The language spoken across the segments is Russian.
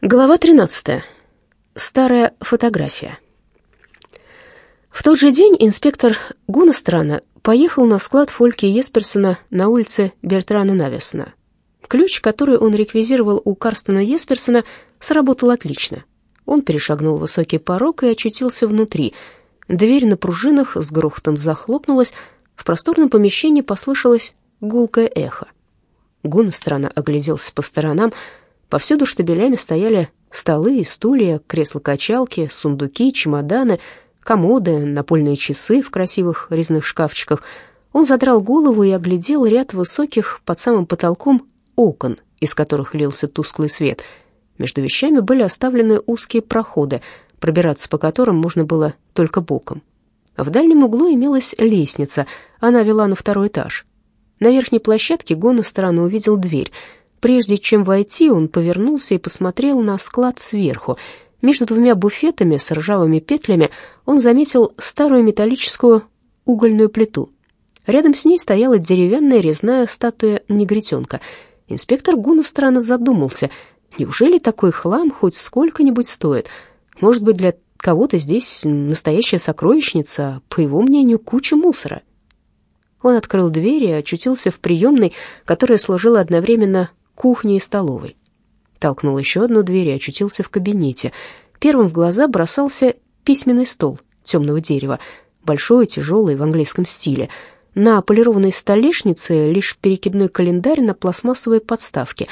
Глава 13. Старая фотография. В тот же день инспектор Гунастрана поехал на склад Фольки Есперсона на улице Бертрана Навесна. Ключ, который он реквизировал у Карстена Есперсона, сработал отлично. Он перешагнул высокий порог и очутился внутри. Дверь на пружинах с грохотом захлопнулась. В просторном помещении послышалось гулкое эхо. Гунастрана огляделся по сторонам, Повсюду штабелями стояли столы и стулья, кресла-качалки, сундуки, чемоданы, комоды, напольные часы в красивых резных шкафчиках. Он задрал голову и оглядел ряд высоких под самым потолком окон, из которых лился тусклый свет. Между вещами были оставлены узкие проходы, пробираться по которым можно было только боком. В дальнем углу имелась лестница, она вела на второй этаж. На верхней площадке Гона странно увидел дверь — Прежде чем войти, он повернулся и посмотрел на склад сверху. Между двумя буфетами с ржавыми петлями он заметил старую металлическую угольную плиту. Рядом с ней стояла деревянная резная статуя негритенка. Инспектор Гуна странно задумался. Неужели такой хлам хоть сколько-нибудь стоит? Может быть, для кого-то здесь настоящая сокровищница, а, по его мнению, куча мусора. Он открыл дверь и очутился в приемной, которая служила одновременно кухни и столовой. Толкнул еще одну дверь и очутился в кабинете. Первым в глаза бросался письменный стол темного дерева, большой, тяжелый, в английском стиле. На полированной столешнице лишь перекидной календарь на пластмассовой подставке.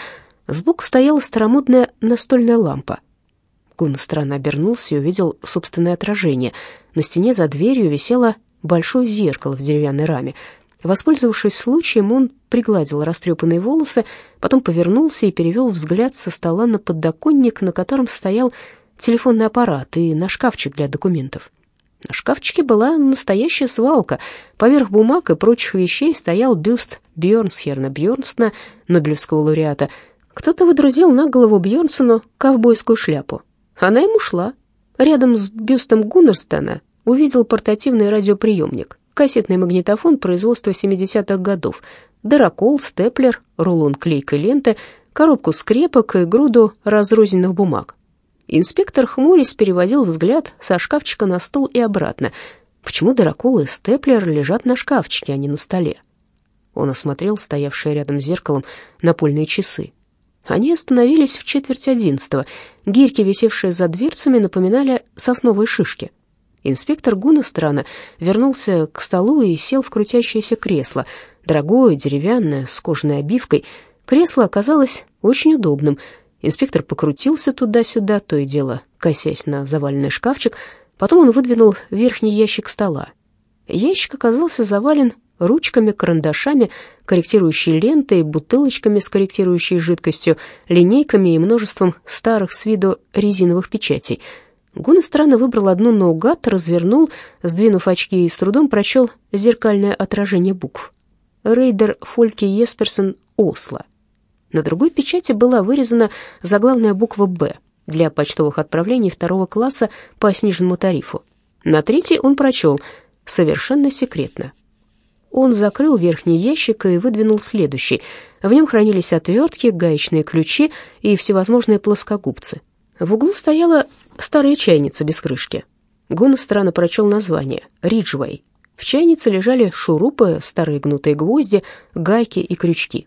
Сбоку стояла старомодная настольная лампа. Гун странно обернулся и увидел собственное отражение. На стене за дверью висело большое зеркало в деревянной раме. Воспользовавшись случаем, он пригладил растрепанные волосы, потом повернулся и перевел взгляд со стола на подоконник, на котором стоял телефонный аппарат и на шкафчик для документов. На шкафчике была настоящая свалка. Поверх бумаг и прочих вещей стоял бюст Бьернсхерна Бьернсона, Нобелевского лауреата. Кто-то выдрузил на голову Бьернсону ковбойскую шляпу. Она ему шла. Рядом с бюстом Гуннерстона увидел портативный радиоприемник кассетный магнитофон производства 70-х годов, дырокол, степлер, рулон клейкой ленты, коробку скрепок и груду разрозненных бумаг. Инспектор, хмурясь, переводил взгляд со шкафчика на стол и обратно. Почему дырокол и степлер лежат на шкафчике, а не на столе? Он осмотрел стоявшие рядом с зеркалом напольные часы. Они остановились в четверть одиннадцатого. Гирьки, висевшие за дверцами, напоминали сосновые шишки. Инспектор Гунастрана вернулся к столу и сел в крутящееся кресло, дорогое, деревянное, с кожаной обивкой. Кресло оказалось очень удобным. Инспектор покрутился туда-сюда, то и дело, косясь на заваленный шкафчик. Потом он выдвинул верхний ящик стола. Ящик оказался завален ручками, карандашами, корректирующей лентой, бутылочками с корректирующей жидкостью, линейками и множеством старых с виду резиновых печатей — Гун странно выбрал одну наугад, развернул, сдвинув очки и с трудом прочел зеркальное отражение букв. Рейдер Фольки Есперсон Осло. На другой печати была вырезана заглавная буква «Б» для почтовых отправлений второго класса по сниженному тарифу. На третьей он прочел «Совершенно секретно». Он закрыл верхний ящик и выдвинул следующий. В нем хранились отвертки, гаечные ключи и всевозможные плоскогубцы. В углу стояла старая чайница без крышки. Гун странно прочел название «Риджвей». В чайнице лежали шурупы, старые гнутые гвозди, гайки и крючки.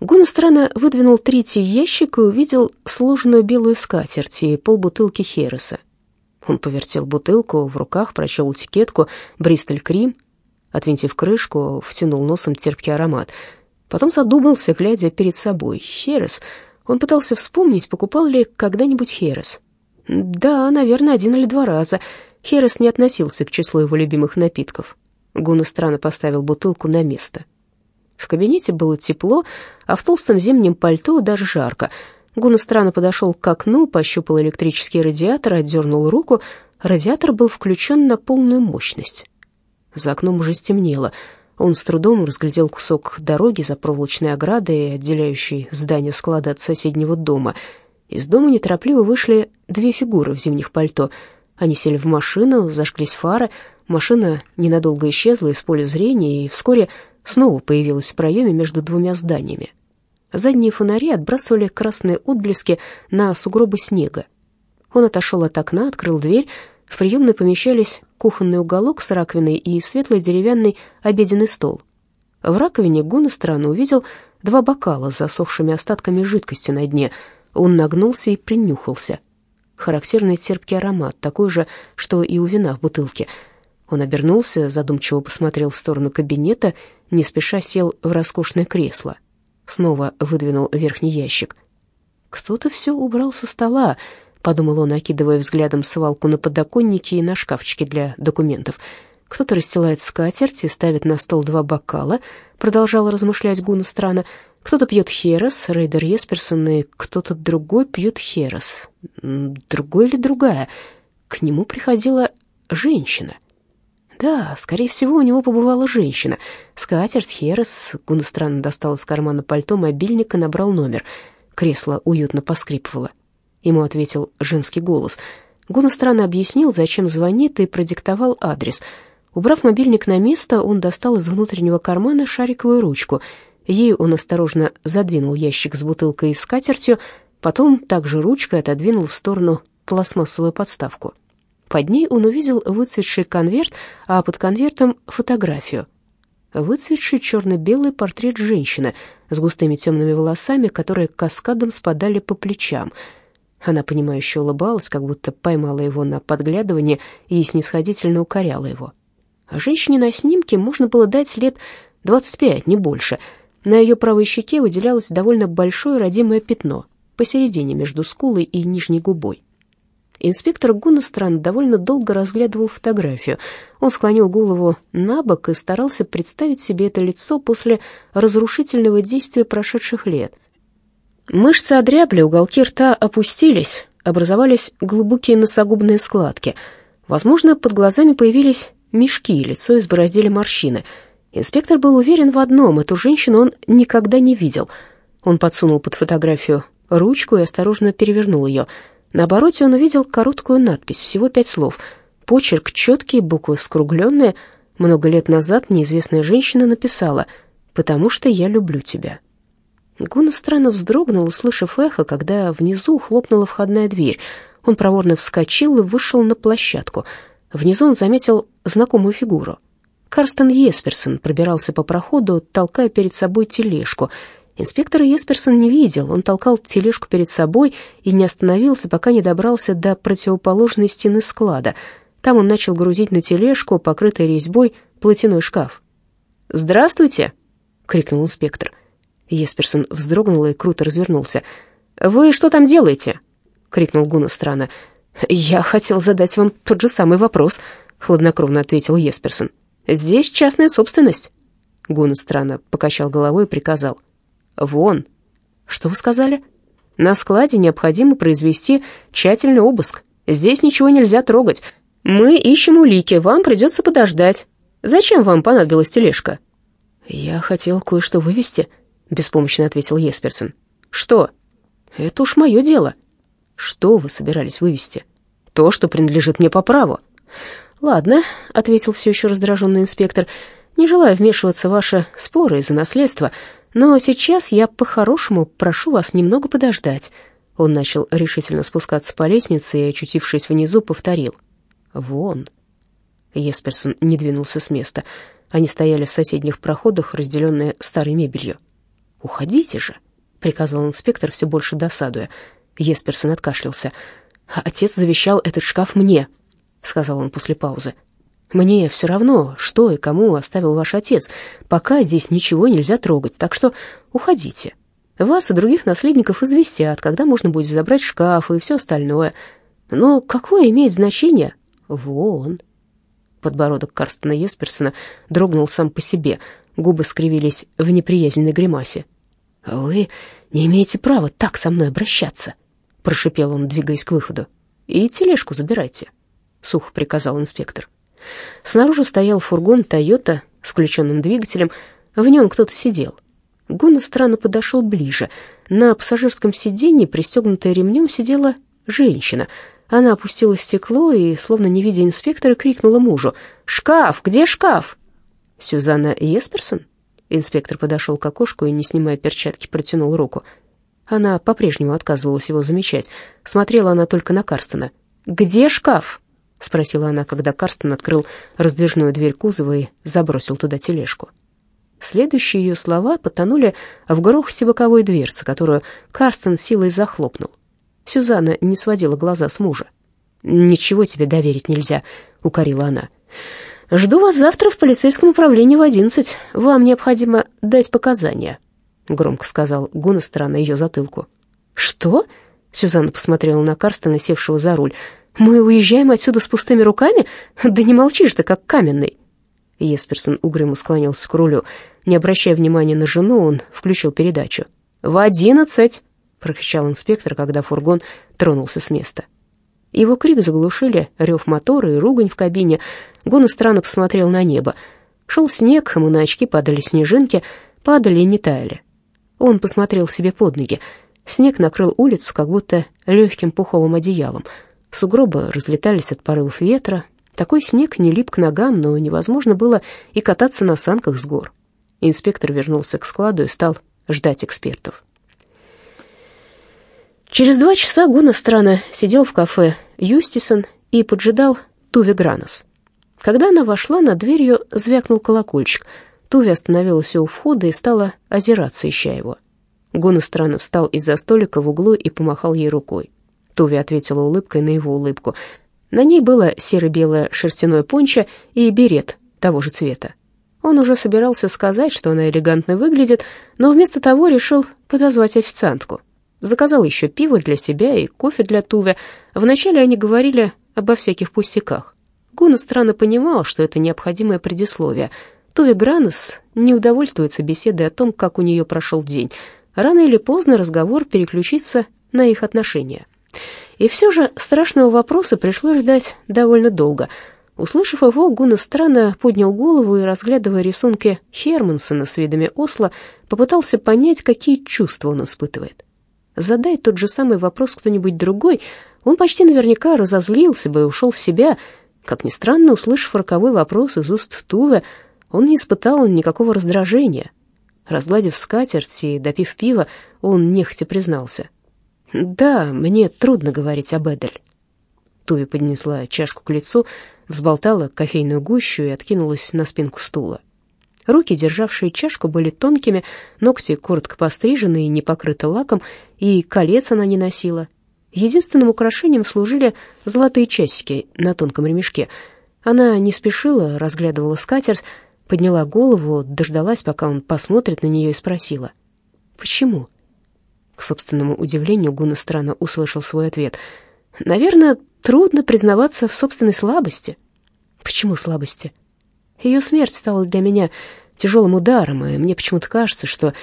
Гун странно выдвинул третий ящик и увидел сложенную белую скатерть и полбутылки Хереса. Он повертел бутылку, в руках прочел этикетку «Бристоль Крим». Отвинтив крышку, втянул носом терпкий аромат. Потом задумался, глядя перед собой. Херес. Он пытался вспомнить, покупал ли когда-нибудь Херес. Да, наверное, один или два раза. Херес не относился к числу его любимых напитков. Гуна странно поставил бутылку на место. В кабинете было тепло, а в толстом зимнем пальто даже жарко. Гуна странно подошел к окну, пощупал электрический радиатор, отдернул руку. Радиатор был включен на полную мощность. За окном уже стемнело. Он с трудом разглядел кусок дороги за проволочной оградой, отделяющей здание склада от соседнего дома — из дома неторопливо вышли две фигуры в зимних пальто. Они сели в машину, зажглись фары. Машина ненадолго исчезла из поля зрения и вскоре снова появилась в проеме между двумя зданиями. Задние фонари отбрасывали красные отблески на сугробы снега. Он отошел от окна, открыл дверь. В приемной помещались кухонный уголок с раковиной и светлый деревянный обеденный стол. В раковине Гуннестран увидел два бокала с засохшими остатками жидкости на дне. Он нагнулся и принюхался. Характерный терпкий аромат, такой же, что и у вина в бутылке. Он обернулся, задумчиво посмотрел в сторону кабинета, не спеша сел в роскошное кресло. Снова выдвинул верхний ящик. «Кто-то все убрал со стола», — подумал он, окидывая взглядом свалку на подоконнике и на шкафчике для документов. «Кто-то расстилает скатерть и ставит на стол два бокала», — продолжал размышлять Гуннарстранда. «Кто-то пьет херес, Рейдар Есперсен, и кто-то другой пьет херес. Другой или другая?» К нему приходила женщина — да, скорее всего, у него побывала женщина. Скатерть, Херес. Странно достал из кармана пальто мобильник и набрал номер. Кресло уютно поскрипывало. Ему ответил женский голос. Странно объяснил, зачем звонит, и продиктовал адрес. Убрав мобильник на место, он достал из внутреннего кармана шариковую ручку. Ею он осторожно задвинул ящик с бутылкой и скатертью, потом также ручкой отодвинул в сторону пластмассовую подставку. Под ней он увидел выцветший конверт, а под конвертом — фотографию. Выцветший черно-белый портрет женщины с густыми темными волосами, которые каскадом спадали по плечам. Она, понимающе улыбалась, как будто поймала его на подглядывание и снисходительно укоряла его. А женщине на снимке можно было дать лет 25, не больше. На ее правой щеке выделялось довольно большое родимое пятно посередине между скулой и нижней губой. Инспектор Гуннестран довольно долго разглядывал фотографию. Он склонил голову на бок и старался представить себе это лицо после разрушительного действия прошедших лет. Мышцы одрябли, уголки рта опустились, образовались глубокие носогубные складки. Возможно, под глазами появились мешки, лицо избороздили морщины. Инспектор был уверен в одном — эту женщину он никогда не видел. Он подсунул под фотографию ручку и осторожно перевернул ее — на обороте он увидел короткую надпись, всего пять слов. Почерк четкий, буквы скругленные. Много лет назад неизвестная женщина написала «Потому что я люблю тебя». Гуна странно вздрогнул, услышав эхо, когда внизу хлопнула входная дверь. Он проворно вскочил и вышел на площадку. Внизу он заметил знакомую фигуру. Карстен Есперсон пробирался по проходу, толкая перед собой тележку — Инспектора Есперсон не видел, он толкал тележку перед собой и не остановился, пока не добрался до противоположной стены склада. Там он начал грузить на тележку, покрытый резьбой, платяной шкаф. «Здравствуйте!» — крикнул инспектор. Есперсон вздрогнул и круто развернулся. «Вы что там делаете?» — крикнул Гуна странно. «Я хотел задать вам тот же самый вопрос», — хладнокровно ответил Есперсон. «Здесь частная собственность». Гуна странно покачал головой и приказал. «Вон». «Что вы сказали?» «На складе необходимо произвести тщательный обыск. Здесь ничего нельзя трогать. Мы ищем улики, вам придется подождать. Зачем вам понадобилась тележка?» «Я хотел кое-что вывести», — беспомощно ответил Есперсон. «Что?» «Это уж мое дело». «Что вы собирались вывести?» «То, что принадлежит мне по праву». «Ладно», — ответил все еще раздраженный инспектор, — «не желаю вмешиваться в ваши споры из-за наследства». Но сейчас я по-хорошему прошу вас немного подождать». Он начал решительно спускаться по лестнице и, очутившись внизу, повторил. «Вон». Есперсон не двинулся с места. Они стояли в соседних проходах, разделенные старой мебелью. «Уходите же», — приказал инспектор, все больше досадуя. Есперсон откашлялся. «Отец завещал этот шкаф мне», — сказал он после паузы. Мне все равно, что и кому оставил ваш отец. Пока здесь ничего нельзя трогать, так что уходите. Вас и других наследников известят, когда можно будет забрать шкаф и все остальное. Но какое имеет значение? Вон. Подбородок Карстена Есперсона дрогнул сам по себе, губы скривились в неприязненной гримасе. «Вы не имеете права так со мной обращаться», — прошипел он, двигаясь к выходу. «И тележку забирайте», — сухо приказал инспектор. Снаружи стоял фургон «Тойота» с включенным двигателем. В нем кто-то сидел. Гуна странно подошел ближе. На пассажирском сиденье, пристегнутая ремнем, сидела женщина. Она опустила стекло и, словно не видя инспектора, крикнула мужу. «Шкаф! Где шкаф?» «Сюзанна Есперсон?» Инспектор подошел к окошку и, не снимая перчатки, протянул руку. Она по-прежнему отказывалась его замечать. Смотрела она только на Карстона. «Где шкаф?» — спросила она, когда Карстон открыл раздвижную дверь кузова и забросил туда тележку. Следующие ее слова потонули в грохоте боковой дверцы, которую Карстон силой захлопнул. Сюзанна не сводила глаза с мужа. «Ничего тебе доверить нельзя», — укорила она. «Жду вас завтра в полицейском управлении в одиннадцать. Вам необходимо дать показания», — громко сказал Гуннестер на ее затылку. «Что?» — Сюзанна посмотрела на Карстона, севшего за руль. «Мы уезжаем отсюда с пустыми руками? Да не молчишь ты, как каменный!» Есперсон угрюмо склонился к рулю. Не обращая внимания на жену, он включил передачу. «В одиннадцать!» — прокричал инспектор, когда фургон тронулся с места. Его крик заглушили рев мотора и ругань в кабине. Гона странно посмотрел на небо. Шел снег, ему на очки падали снежинки, падали и не таяли. Он посмотрел себе под ноги. Снег накрыл улицу, как будто легким пуховым одеялом. Сугробы разлетались от порывов ветра, такой снег не лип к ногам, но невозможно было и кататься на санках с гор. Инспектор вернулся к складу и стал ждать экспертов. Через два часа Гуна Страна сидел в кафе «Юстисон» и поджидал Туви Гранос. Когда она вошла, над дверью звякнул колокольчик. Туви остановилась у входа и стала озираться, ища его. Гуна Страна встал из-за столика в углу и помахал ей рукой. Туви ответила улыбкой на его улыбку. На ней было серо-белое шерстяное пончо и берет того же цвета. Он уже собирался сказать, что она элегантно выглядит, но вместо того решил подозвать официантку. Заказал еще пиво для себя и кофе для Туве. Вначале они говорили обо всяких пустяках. Гуна странно понимал, что это необходимое предисловие. Туве Гранес не удовольствуется беседой о том, как у нее прошел день. Рано или поздно разговор переключится на их отношения. И все же страшного вопроса пришлось ждать довольно долго. Услышав его, Гуна странно поднял голову и, разглядывая рисунки Хермансона с видами Осло, попытался понять, какие чувства он испытывает. Задай тот же самый вопрос кто-нибудь другой, он почти наверняка разозлился бы и ушел в себя. Как ни странно, услышав роковой вопрос из уст Туве, он не испытал никакого раздражения. Разгладив скатерть и допив пива, он нехотя признался — «Да, мне трудно говорить об Эдель». Туви поднесла чашку к лицу, взболтала кофейную гущу и откинулась на спинку стула. Руки, державшие чашку, были тонкими, ногти коротко пострижены и не покрыты лаком, и колец она не носила. Единственным украшением служили золотые часики на тонком ремешке. Она не спешила, разглядывала скатерть, подняла голову, дождалась, пока он посмотрит на нее и спросила. «Почему?» К собственному удивлению Гуна странно услышал свой ответ. «Наверное, трудно признаваться в собственной слабости». «Почему слабости?» «Ее смерть стала для меня тяжелым ударом, и мне почему-то кажется, что,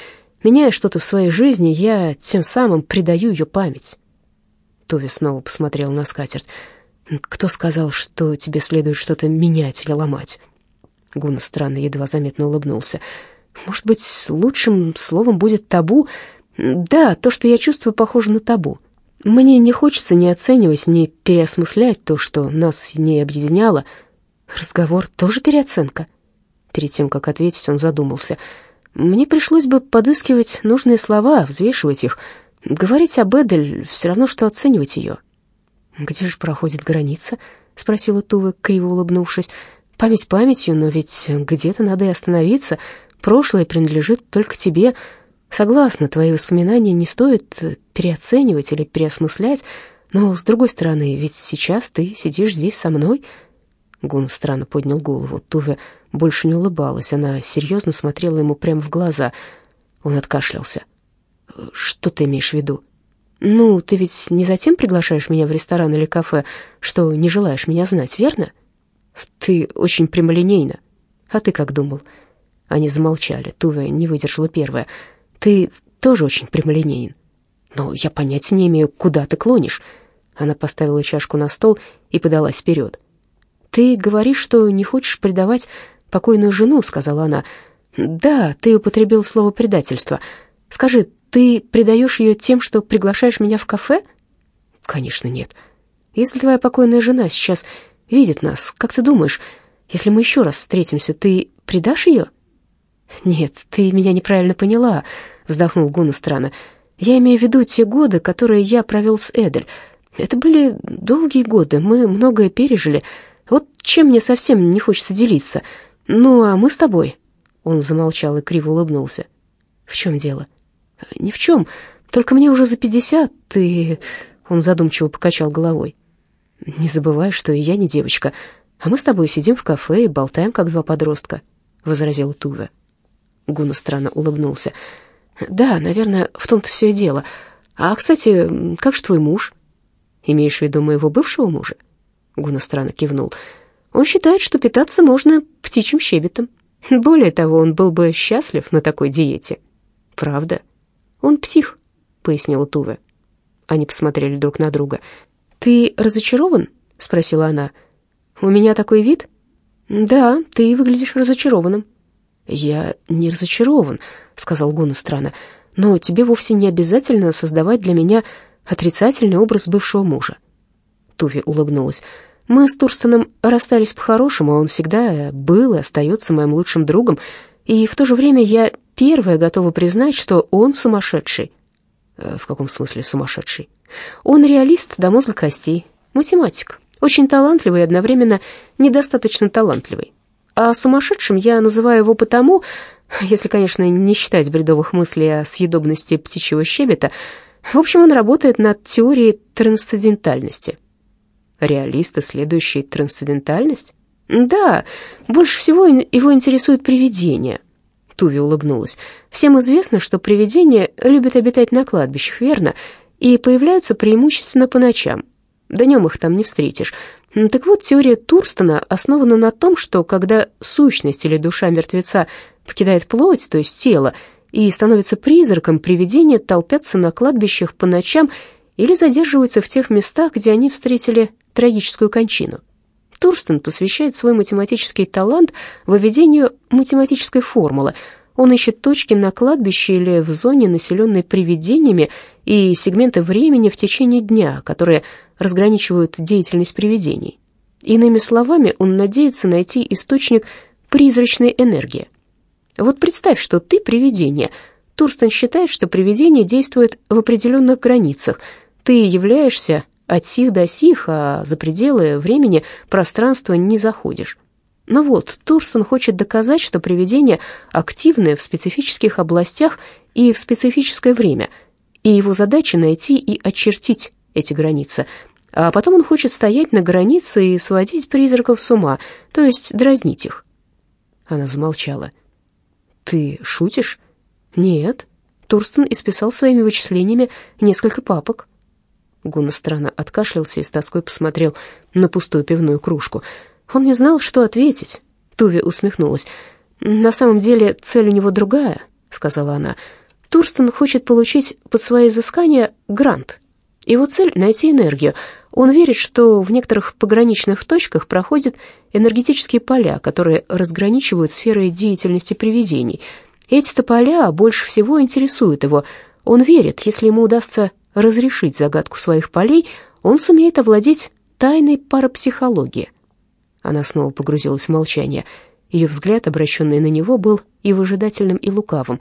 меняя что-то в своей жизни, я тем самым предаю ее память». Тови снова посмотрел на скатерть. «Кто сказал, что тебе следует что-то менять или ломать?» Гуна странно едва заметно улыбнулся. «Может быть, лучшим словом будет табу?» Да, то, что я чувствую, похоже на табу. Мне не хочется ни оценивать, ни переосмыслять то, что нас не объединяло. Разговор тоже переоценка. Перед тем, как ответить, он задумался. Мне пришлось бы подыскивать нужные слова, взвешивать их. Говорить об Эдель все равно, что оценивать ее. «Где же проходит граница?» — спросила Тува, криво улыбнувшись. «Память памятью, но ведь где-то надо и остановиться. Прошлое принадлежит только тебе». Согласна, твои воспоминания не стоит переоценивать или переосмыслять, но, с другой стороны, ведь сейчас ты сидишь здесь со мной. Гун странно поднял голову. Туве больше не улыбалась, она серьезно смотрела ему прямо в глаза. Он откашлялся. «Что ты имеешь в виду?» «Ну, ты ведь не затем приглашаешь меня в ресторан или кафе, что не желаешь меня знать, верно?» «Ты очень прямолинейна. А ты как думал?» Они замолчали. Туве не выдержала первая. Ты тоже очень прямолинеен. Но я понятия не имею, куда ты клонишь. Она поставила чашку на стол и подалась вперед. Ты говоришь, что не хочешь предавать покойную жену, сказала она. Да, ты употребил слово предательство. Скажи, ты предаешь ее тем, что приглашаешь меня в кафе? Конечно, нет. Если твоя покойная жена сейчас видит нас, как ты думаешь, если мы еще раз встретимся, ты предашь ее? «Нет, ты меня неправильно поняла», — вздохнул Гуна странно. «Я имею в виду те годы, которые я провел с Эдель. Это были долгие годы, мы многое пережили. Вот чем мне совсем не хочется делиться. Ну, а мы с тобой...» Он замолчал и криво улыбнулся. «В чем дело?» «Ни в чем. Только мне уже за пятьдесят, и...» Он задумчиво покачал головой. «Не забывай, что и я не девочка, а мы с тобой сидим в кафе и болтаем, как два подростка», — возразила Туве. Гуна странно улыбнулся. «Да, наверное, в том-то все и дело. А, кстати, как же твой муж?» «Имеешь в виду моего бывшего мужа?» Гуна странно кивнул. «Он считает, что питаться можно птичьим щебетом. Более того, он был бы счастлив на такой диете». «Правда?» «Он псих», — пояснила Туве. Они посмотрели друг на друга. «Ты разочарован?» — спросила она. «У меня такой вид?» «Да, ты выглядишь разочарованным». «Я не разочарован», — сказал Гуна странно, «но тебе вовсе не обязательно создавать для меня отрицательный образ бывшего мужа». Туви улыбнулась. «Мы с Турстоном расстались по-хорошему, он всегда был и остается моим лучшим другом, и в то же время я первая готова признать, что он сумасшедший». «Э, «В каком смысле сумасшедший?» «Он реалист до мозга костей, математик, очень талантливый и одновременно недостаточно талантливый. А сумасшедшим я называю его потому, если, конечно, не считать бредовых мыслей о съедобности птичьего щебета, в общем, он работает над теорией трансцендентальности. Реалист, исследующий трансцендентальность? Да, больше всего его интересует привидения. Туви улыбнулась. Всем известно, что привидения любят обитать на кладбищах, верно? И появляются преимущественно по ночам. Днем их там не встретишь. Так вот, теория Турстона основана на том, что когда сущность или душа мертвеца покидает плоть, то есть тело, и становится призраком, привидения толпятся на кладбищах по ночам или задерживаются в тех местах, где они встретили трагическую кончину. Турстон посвящает свой математический талант выведению математической формулы. Он ищет точки на кладбище или в зоне, населенной привидениями, и сегменты времени в течение дня, которые разграничивают деятельность привидений. Иными словами, он надеется найти источник призрачной энергии. Вот представь, что ты привидение. Турстон считает, что привидение действует в определенных границах. Ты являешься от сих до сих, а за пределы времени пространства не заходишь. Но вот, Турстон хочет доказать, что привидения активны в специфических областях и в специфическое время, и его задача найти и очертить эти границы. А потом он хочет стоять на границе и сводить призраков с ума, то есть дразнить их. Она замолчала. «Ты шутишь?» «Нет». Турстон исписал своими вычислениями несколько папок. Гуна странно откашлялся и с тоской посмотрел на пустую пивную кружку. Он не знал, что ответить. Туви усмехнулась. «На самом деле цель у него другая», — сказала она. «Турстон хочет получить под свои изыскания грант». Его цель — найти энергию. Он верит, что в некоторых пограничных точках проходят энергетические поля, которые разграничивают сферы деятельности привидений. Эти-то поля больше всего интересуют его. Он верит, если ему удастся разрешить загадку своих полей, он сумеет овладеть тайной парапсихологии. Она снова погрузилась в молчание. Ее взгляд, обращенный на него, был и выжидательным, и лукавым.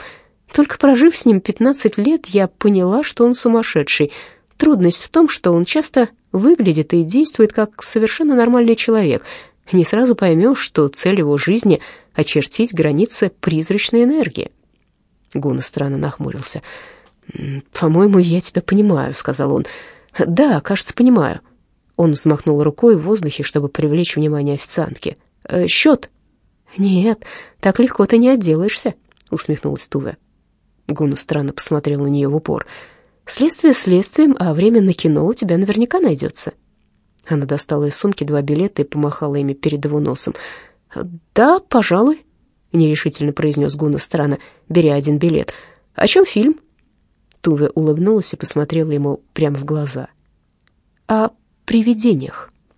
Только прожив с ним 15 лет, я поняла, что он сумасшедший — Трудность в том, что он часто выглядит и действует как совершенно нормальный человек. Не сразу поймешь, что цель его жизни — очертить границы призрачной энергии. Гуна странно нахмурился. «По-моему, я тебя понимаю», — сказал он. «Да, кажется, понимаю». Он взмахнул рукой в воздухе, чтобы привлечь внимание официантки. «Э, «Счет?» «Нет, так легко ты не отделаешься», — усмехнулась Туве. Гуна странно посмотрел на нее в упор. Следствие следствием, а время на кино у тебя наверняка найдется». Она достала из сумки два билета и помахала ими перед его носом. «Да, пожалуй», — нерешительно произнес Гуна странно, беря один билет. «О чем фильм?» Туве улыбнулась и посмотрела ему прямо в глаза. «О привидениях».